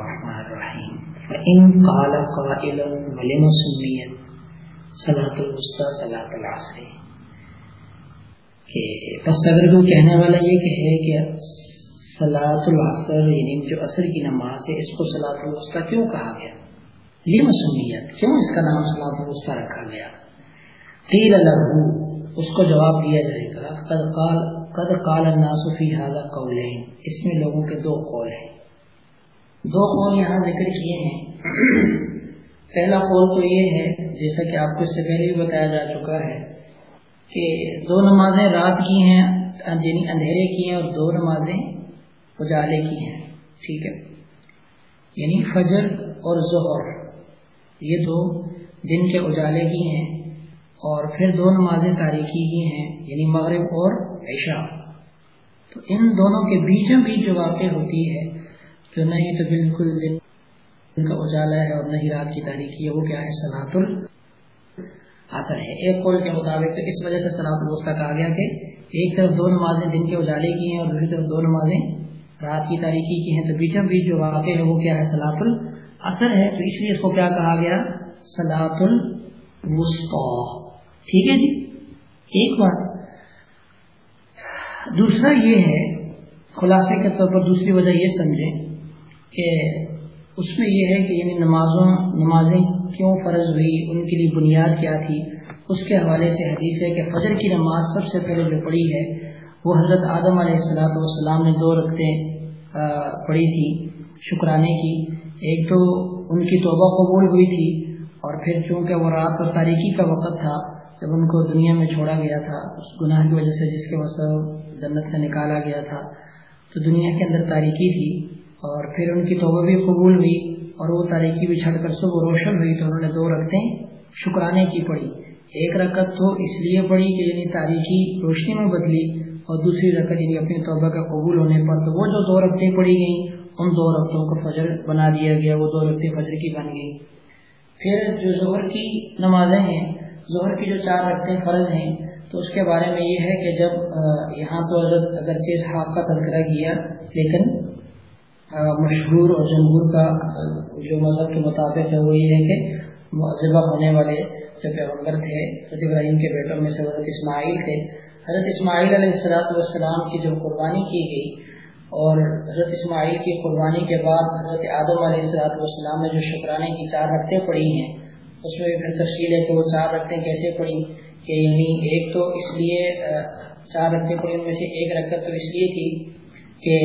الرحمن الرحیم. ان قال قائل ولم سمیت صلاۃ الوسطی صلاۃ العصر. کہ بس اگر کوئی کہنے والا یہ کہے کہ صلاۃ العصر یعنی جو عصر کی نماز ہے، اس کو صلاۃ الوسطی کیوں کہا گیا؟ لم سمیت کیوں اس کا نام صلاۃ الوسطی رکھا گیا؟ قیل له، اس کو جواب دیا جائے گا، قد قال قد قال الناس فی هذا قولین اس میں لوگوں کے دو قول ہیں۔ دو قول یہاں ذکر کیے ہیں۔ پہلا قول تو یہ ہے، جیسا کہ آپ کو اس سے پہلے بھی بتایا جا چکا ہے، کہ دو نمازیں رات کی ہیں یعنی اندھیرے کی ہیں، اور دو نمازیں اجالے کی ہیں۔ ٹھیک ہے؟ یعنی فجر اور ظہر، یہ دو دن کے اجالے کی ہیں، اور پھر دو نمازیں تاریخی کی ہیں یعنی مغرب اور عشاء۔ تو ان دونوں کے بیچوں بیچ جو واقع ہوتی ہے جو نہیں تو بالکل دن کا اجالا ہے اور نہیں رات کی تاریخی ہے وہ کیا ہے؟ صلاح اثر ہے۔ ایک قول کے مطابق تو اس وجہ سے صلاح الوسطی کہا گیا کہ ایک طرف دو نمازیں دن کے اجالے کی ہیں اور دوسری طرف دو نمازیں رات کی تاریخی کی ہیں۔ تو بیچوں بیچ جو واقع ہے وہ کیا ہے؟ صلاح اثر ہے۔ تو اس لیے اس کو کیا کہا گیا؟ صلاح الوسطی۔ ٹھیک ہے جی؟ ایک بات۔ دوسرا یہ ہے، خلاصے کے طور پر دوسری وجہ یہ سمجھیں کہ اس میں یہ ہے کہ یعنی نمازوں نمازیں کیوں فرض ہوئی؟ ان کے لیے بنیاد کیا تھی؟ اس کے حوالے سے حدیث ہے کہ فجر کی نماز سب سے پہلے جو پڑھی ہے، وہ حضرت آدم علیہ السلاۃ والسلام نے دو رقطیں پڑھی تھی شکرانے کی۔ ایک تو ان کی توبہ قبول ہوئی تھی اور پھر چونکہ وہ رات اور تاریخی کا وقت تھا، جب ان کو دنیا میں چھوڑا گیا تھا، اس گناہ کی وجہ سے جس کے وجہ جنت سے نکالا گیا تھا، تو دنیا کے اندر تاریکی تھی۔ اور پھر ان کی توبہ بھی قبول ہوئی اور وہ تاریکی بھی چھڑ کر صبح روشن ہوئی تو انہوں نے دو رکھتے شکرانے کی پڑھی۔ ایک رکعت تو اس لیے پڑھی کہ یعنی تاریخی روشنی میں بدلی اور دوسری رکعت یعنی اپنی توبہ کا قبول ہونے پر۔ تو وہ جو دو رقطیں پڑھی گئیں، ان دو رقطوں کو فجر بنا دیا گیا، وہ دو رقطیں فجر کی بن گئی پھر جو ظہر کی نمازیں ہیں، ظہر کی جو چار رکھتے فرض ہیں، تو اس کے بارے میں یہ ہے کہ جب یہاں تو حضرت اگرچہ صحاب کا تذکرہ کیا، لیکن مشہور اور جمہور کا، جو مذہب کے مطابق ہے، وہ یہ ہے کہ ذبح ہونے والے جو پیغمبر تھے، حضرت ابراہیم کے بیٹوں میں سے، حضرت اسماعیل تھے۔ حضرت اسماعیل علیہ السلاۃ والسلام کی جو قربانی کی گئی اور حضرت اسماعیل کی قربانی کے بعد حضرت آدم علیہ السلاۃ والسلام نے جو شکرانے کی چار رکھتے پڑھی ہیں، اس میں بھی پھر تفصیل ہے کہ وہ چار رکھتے کیسے پڑھی کہ یعنی ایک تو اس لیے، چار رکھتے پڑھی ان میں سے ایک رکعت تو اس لیے تھی کہ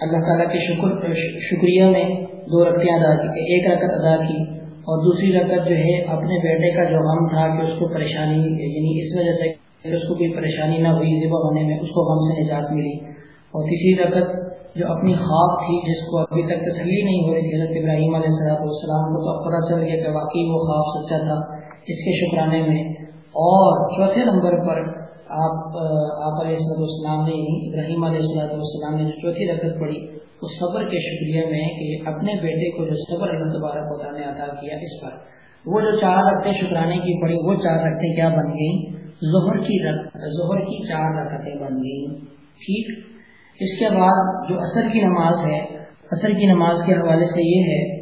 اللہ تعالیٰ کے شکر شکریہ میں دو رکھتے ادا کی ایک رکعت ادا کی اور دوسری رکعت جو ہے اپنے بیٹے کا جو غم تھا کہ اس کو پریشانی یعنی اس وجہ سے اس کو کوئی پریشانی نہ ہوئی ذبح ہونے میں، اس کو غم سے نجات ملی۔ اور تیسری رکعت جو اپنی خواب تھی، جس کو ابھی تک تسلی نہیں ہو رہی تھی، حضرت ابراہیم علیہ السلام والسلام کو تو پتہ چل گیا کہ واقعی وہ خواب سچا تھا۔ اس کے شکرانے میں اور چوتھے نمبر پر آپ آپ علیہ السلط والسلام نے ابراہیم علیہ السلط والسلام نے جو چوتھی رقط پڑھی، اس صبر کے شکریہ میں کہ اپنے بیٹے کو جو صبر اللہ تبارک خدا نے عطا کیا اس پر۔ وہ جو چار رقطیں شکرانے کی پڑھی، وہ چار رقطیں کیا بن گئیں؟ ظہر کی ظہر کی چار رقطیں بن گئیں۔ ٹھیک؟ اس کے بعد جو اثر کی نماز ہے اثر کی نماز کے حوالے سے یہ ہے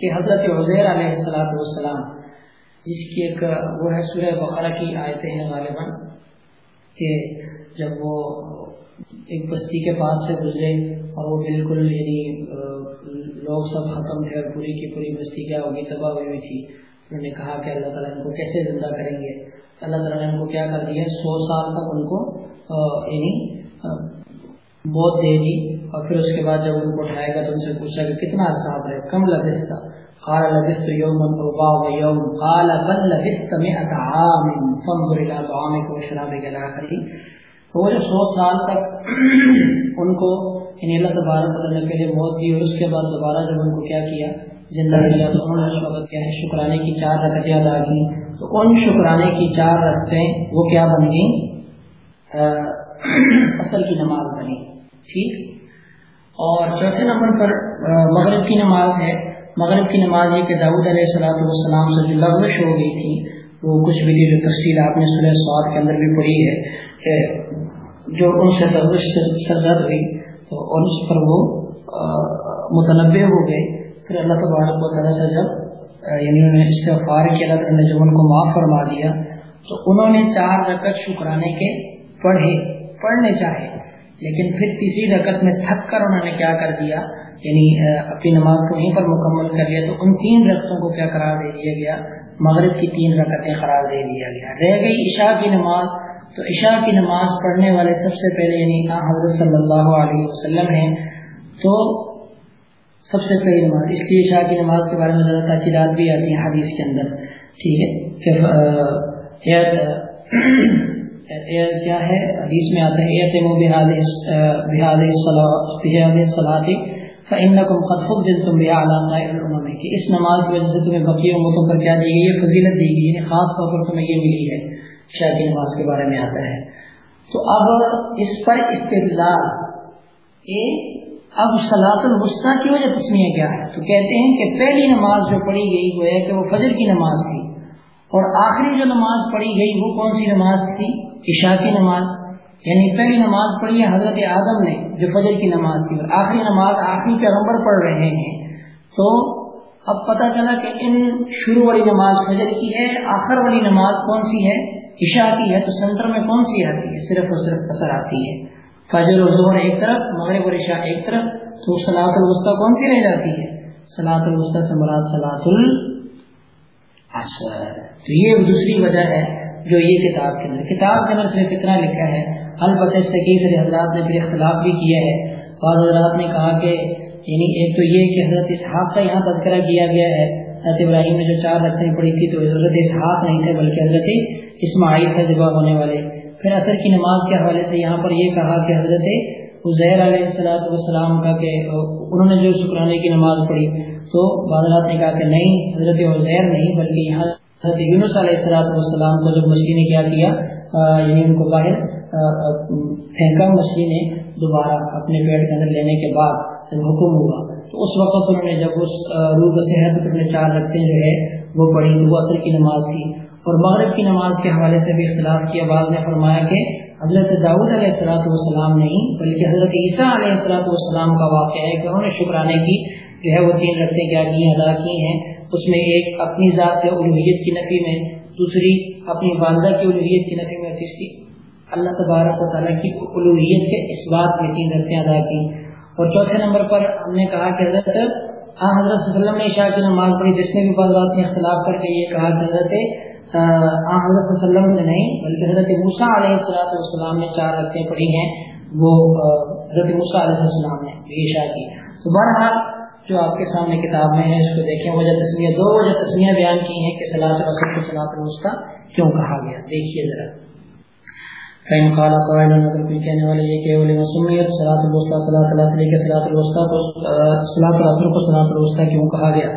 کہ حضرت عزیر علیہ السلاۃ والسلام جس کی ایک وہ ہے سورہ بقرہ کی آیتیں ہیں غالباً، کہ جب وہ ایک بستی کے پاس سے گزرے اور وہ بالکل یعنی لوگ سب ختم تھے اور پوری کی پوری بستی کیا ہوگی، تباہ ہوئی ہوئی تھی۔ انہوں نے کہا کہ اللہ تعالیٰ ان کو کیسے زندہ کریں گے؟ اللہ تعالیٰ نے ان کو کیا کر دیا؟ سو سال تک ان کو یعنی موت دے دی۔ اور پھر اس کے بعد جب ان کو اٹھائے گا تو ان سے پوچھا کہ کتنا عرصہ آپ رہے کم لبستا قال لبست يوما او بعض يوم. قال بل لبست مئة عام. فانظر الى طعامك وشرابك الى اخره وہ جو سو سال تک ان کو یعنی اللہ تبارک تعالیٰ نے پہلے موت دی اور اس کے بعد دوبارہ جب ان کو کیا کیا؟ زندہ کیا تو انہوں نے اس وقت کیا ہے شکرانے کی چار رکعتیں ادا کی تو ان شکرانے کی چار رکعتیں وہ کیا بن گئیں؟ اصل کی نماز بنی۔ ٹھیک؟ اور چوتھے نمبر پر مغرب کی نماز ہے۔ مغرب کی نماز یہ کہ داود علیہ السلاۃ والسلام سے جو لغوش ہو گئی تھی، وہ کچھ بھی جو تفصیل آپ نے سورہ سواد کے اندر بھی پڑھی ہے کہ جو ان سے لغوش سرزد ہوئی، تو اور اس پر وہ متنوع ہو گئے۔ پھر اللہ تبارک و تعالیٰ سے جب یعنی انہوں نے استغفار کیا، اللہ تعالیٰ نے جب ان کو معاف فرما دیا، تو انہوں نے چار رکعت شکرانے کے پڑھے، پڑھنے چاہے۔ لیکن پھر تیسری رکعت میں تھک کر انہوں نے کیا کر دیا؟ یعنی اپنی نماز کو وہیں پر مکمل کر لیا، تو ان تین رقطوں کو کیا قرار دے دیا گیا؟ مغرب کی تین رکعتیں قرار دے دیا گیا۔ رہ گئی عشاء کی نماز۔ تو عشاء کی نماز پڑھنے والے سب سے پہلے یعنی حضرت صلی اللہ علیہ وسلم ہیں، تو سب سے پہلی نماز۔ اس لیے شاہ کی نماز کے بارے میں زیادہ تاکیدات بھی آتی ہیں حدیث کے اندر۔ ٹھیک ہے؟ کیا ہے؟ حدیث میں آتا ہے کہ اس نماز کی وجہ سے تمہیں بقی امتوں پر کیا دی گئی یہ فضیلت دی گئی یعنی خاص طور پر تمہیں یہ ملی ہے شاہ کی نماز کے بارے میں آتا ہے۔ تو اب اس پر استدلال اب سلاط الوسطی کی وجہ تسمیہ کیا ہے؟ تو کہتے ہیں کہ پہلی نماز جو پڑھی گئی وہ ہے کہ وہ فجر کی نماز تھی، اور آخری جو نماز پڑھی گئی وہ کون سی نماز تھی؟ عشاء کی نماز یعنی پہلی نماز پڑھی ہے حضرت آدم نے جو فجر کی نماز تھی، اور آخری نماز آخری پیغمبر پڑھ رہے ہیں۔ تو اب پتہ چلا کہ ان شروع والی نماز فجر کی ہے، آخر والی نماز کون سی ہے؟ عشاء کی ہے، تو سنٹر میں کون سی آتی ہے؟ صرف اور صرف اثر آتی ہے۔ فجر و ظہر ایک طرف، مغرب اور عشاء ایک طرف، تو سلاۃ الوسطی کون سی رہ جاتی ہے؟ سلاۃ الوسطی سے مراد سلاۃ العصر۔ تو یہ دوسری وجہ ہے جو یہ کتاب کے اندر کتاب کے اندر صرف اتنا لکھا ہے البتہ سکیف حضرات نے پھر اختلاف بھی کیا ہے۔ بعض حضرات نے کہا کہ یعنی ایک تو یہ کہ حضرت اسحاق کا یہاں تذکرہ کیا گیا ہے۔ حضرت ابراہیم نے جو چار رکھتے پڑھی تھی تو حضرت اسحاق نہیں تھے، بلکہ حضرت اسماعیل تھے ذبح ہونے والے۔ پھر اثر کی نماز کے حوالے سے یہاں پر یہ کہا کہ حضرت عزیر علیہ السلاۃ والسلام کا کہ انہوں نے جو شکرانے کی نماز پڑھی، تو بادلات نے کہا کہ نہیں، حضرت عزیر نہیں، بلکہ یہاں حضرت یونس علیہ السلاۃ والسلام کو جب مچھلی نے کیا کیا یعنی ان کو باہر پھینکا مچھلی نے، دوبارہ اپنے پیٹ کے اندر لینے کے بعد جب حکم ہوا، تو اس وقت انہوں نے جب اس روح صحت اپنے چار رکھتے جو ہے، وہ پڑھی، وہ اثر کی نماز تھی اور مغرب کی نماز کے حوالے سے بھی اختلاف کیا، بعض نے فرمایا کہ حضرت داؤد علیہ السلاۃ والسلام نہیں، بلکہ حضرت عیسیٰ علیہ السلاۃ والسلام کا واقعہ ہے کہ انہوں نے شکرانے کی، جو ہے، وہ تین رقطیں کیا کی ادا کی ہیں۔ اس میں ایک اپنی ذات سے الوحیت کی نفی میں، دوسری اپنی والدہ کی الوحیت کی نفی میں تیسری اللہ تبارک و تعالیٰ کی الوحیت کے اس بات میں تین رقطیں ادا کی۔ اور چوتھے نمبر پر ہم نے کہا کہ حضرت ہاں حضرت صلی اللہ علیہ وسلم نے عشاء کی نماز پڑھی، جس نے بھی بعض بات نے اختلاف کر کے یہ کہا کہ حضرت حضرت وسلم نے نہیں، بلکہ حضرت موسیٰ علیہ السلام نے چار رکھتے پڑھی ہیں، وہ حضرت موسیٰ علیہ السلام نے عشاء کی۔ تو بہرحال جو آپ کے سامنے کتاب میں ہے، اس کو دیکھیں۔ وجہ تسمیہ، دو وجہ تسمیہ بیان کی ہیں کہ صلاح رسول کو صلاح الوسطی کیوں کہا گیا؟ دیکھیے ذرا۔ فین قال قائل اگر کوئی کہنے والا یہ کہ ولما سمیت صلاۃ الوسطی صلاۃ العصر کے صلاۃ الوسطی کو صلاۃ العصر کو صلاۃ الوسطی کیوں کہا گیا؟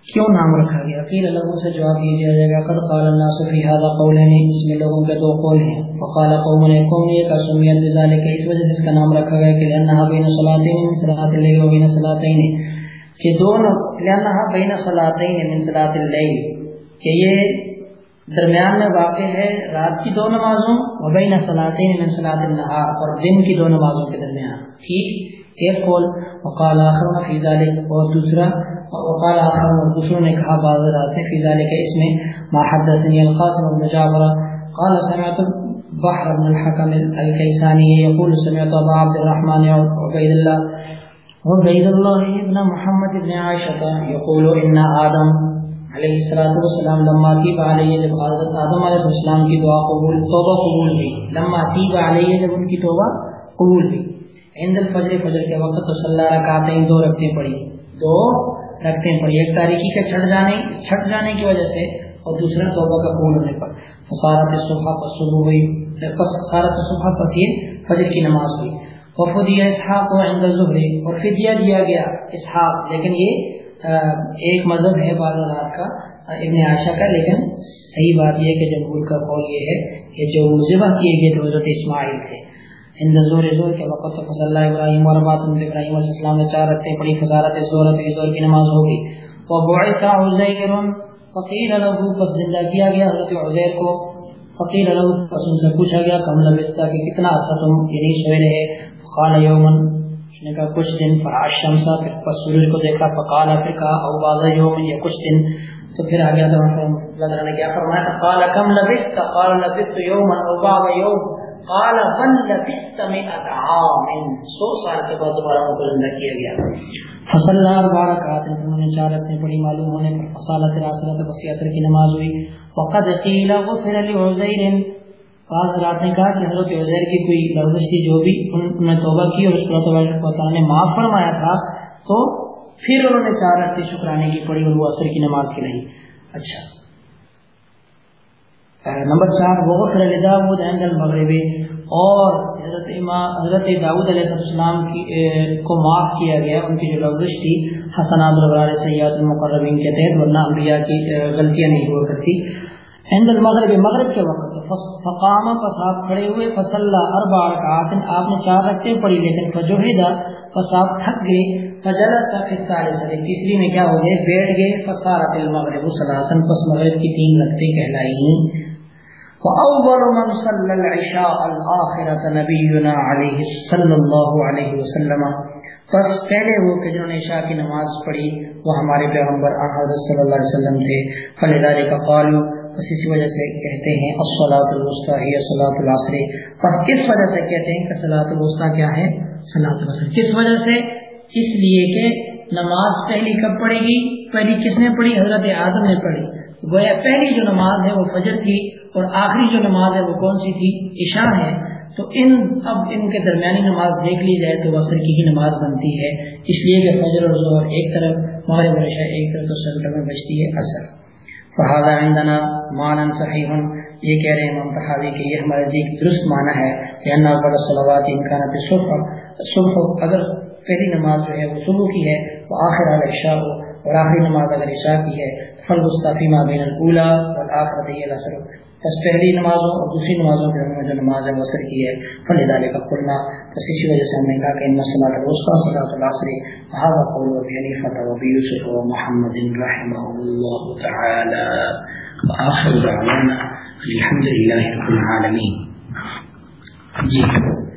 کیوں نام رکھا گیا؟ قیل لوگوں سے جواب یہ دیا جائے گا، قد قال الناس فی هذا قولین، اس میں لوگوں کے دو قول ہیں۔ وقال قوم نے قوم یہ کا سمیت بذلك اس وجہ سے اس کا نام رکھا گیا کہ لانها بین صلاتین من صلات الليل و بین صلاتین کہ دونوں لانها بین صلاتین من صلات الليل۔ کہ یہ درمیان میں واقع ہے رات کی دو نمازوں و بین صلاتین من صلات النهار اور دن کی دو نمازوں کے درمیان۔ ٹھیک، ایک قول۔ وقال اخر فی ذلك اور دوسرا وقال آخر دوسروں نے کہا، بعض رات فی ذلك اس میں ما حدثني القاسم بن جعفر. قال، سمعت بحر بن الحكم الكيساني يقول سمعت ابا عبد الرحمن عبيد الله عبيد الله ابن محمد بن عائشة يقول ان آدم علیہ الصلوۃ والسلام لما تیب علیہ جب حضرت آدم علیہ السلام کی دعا قبول، توبہ قبول ہوئی. لما تیب علیہ جب ان کی توبہ قبول ہوئی. عند الفجر، فجر کے وقت تو صلی اللہ رکعتیں دو رکعتیں پڑھی. دو رکھتے ہیں پر ایک تاریخی کے چھٹ جانے چھٹ جانے کی وجہ سے اور دوسرا توبہ کا پھول ہونے پر۔ سارت صبح پر صبح ہوئی سارت صبح پسیر فجر کی نماز ہوئی۔ وفدیہ اسحاق و عند ظہر اور فدیہ دیا گیا اسحاق، لیکن یہ ایک مذہب ہے بعض رات کا ابن عائشہ کا، لیکن صحیح بات یہ کہ جمہور کا قول یہ ہے کہ جو ذبح کیے گئے تھے حضرت اسماعیل تھے۔ ان زور زور کے وقت فضل اللہ ابراہیم اور بات ابراہیم علیہ السلام نے چار رکھتے پڑی فضارت زورت زور کی نماز ہوگی۔ وہ بعث عزیر فقیر له، پس زندہ کیا گیا حضرت عزیر کو؟ فقیر له، پس ان سے پوچھا گیا، کم لبستا کہ کتنا عرصہ تم یعنی سوئے رہے قال یوما نے کہا، کچھ دن۔ شمسا پھر پس سورج کو دیکھا فقالا پھر کہا، او بازا یوم یہ کچھ دن۔ تو پھر آگیا تو اللہ تعالیٰ نے کیا فرمایا تھا قال کم لبثت؟ قال، لبثت یوما او بعض یوم۔ قال بل لبثت مئة عام. سو سال کے بعد دوبارہ ان کو زندہ کیا گیا۔ فصل اللہ بارکات انہوں نے چار رکھنے پڑی معلوم ہونے پر فصالت راسلت بسی اثر کی نماز ہوئی۔ وقد قیل، غفر لعزیر بعض رات نے کہا کہ حضرت عزیر کی کوئی لفظ تھی، جو بھی، انہوں نے توبہ کی اور اس پر اللہ نے معاف فرمایا تھا۔ تو پھر انہوں نے چار رکھتے شکرانے کی پڑی اور وہ اثر کی نماز کے لیے۔ اچھا۔ نمبر چار وغفر لداود عند المغرب. اور حضرت امام، حضرت داود علیہ السلام کی کو معاف کیا گیا، ان کی جو لفظ تھی، حسنات البرار سیاد المقربین کے تحت، ورنہ انبیاء کی غلطیاں نہیں ہوا کرتی. عند المغرب، مغرب کے وقت فقام پس آپ کھڑے ہوئے فصلہ اربع رکعات، آپ نے چار رکھتے پڑھی، لیکن فجوہدہ پس آپ تھک گئے، فجلس فی الثالثه تیسری میں کیا ہو گئے؟ بیٹھ گئے فصارت المغرب ثلاثا پس مغرب کی تین رکعتیں کہلائی فاول من صلى العشاء الاخره نبينا عليه صلى الله عليه وسلم. پس پہلے وہ کہ جنہوں نے عشاء کی نماز پڑھی، وہ ہمارے پیغمبر آن حضرت صلی اللہ علیہ وسلم تھے۔ فلذلك قالوا پس اسی وجہ سے کہتے ہیں الصلاۃ الوسطى هي صلاۃ العصر۔ پس کس وجہ سے کہتے ہیں کہ صلاۃ الوسطى کیا ہے؟ صلاۃ العصر۔ کس وجہ سے؟ اس لیے کہ نماز پہلی کب پڑھے گی؟ پہلی کس نے پڑھی؟ حضرت آدم نے پڑھی۔ گویا پہلی جو نماز ہے وہ فجر کی اور آخری جو نماز ہے وہ کون سی تھی؟ عشاء ہے۔ تو ان اب ان کے درمیانی نماز دیکھ لی جائے تو وسر کی ہی نماز بنتی ہے۔ اس لیے کہ فجر اور ظہر ایک طرف، مغرب اور عشاء ایک طرف تو سینٹر میں بچتی ہے اثر فہذا عندنا مانن صحیح یہ کہہ رہے ہیں ممتحاوی کہ یہ ہمارے دیکھ درست معنی ہے کہ انا بڑا صلوات امکانات صبح۔ صبح اگر پہلی نماز جو ہے وہ صبح کی ہے، وہ آخر عشاء ہو۔ اور آخری نماز اگر عشاء کی ہے فل مستفی ما بین الاولا والآخرت ہی الاسر بس پہلی نمازوں اور دوسری نمازوں کے درمیان جو نماز ہے وصر کی ہے۔ فل ادالے کا کھلنا بس اسی وجہ سے ہم نے کہا کہ ان صلاۃ الوسطى صلاۃ العصر۔ هذا قول ابي حنيفه وابي يوسف ومحمد رحمه الله تعالى۔ واخر دعوانا الحمد لله رب العالمين۔ جی۔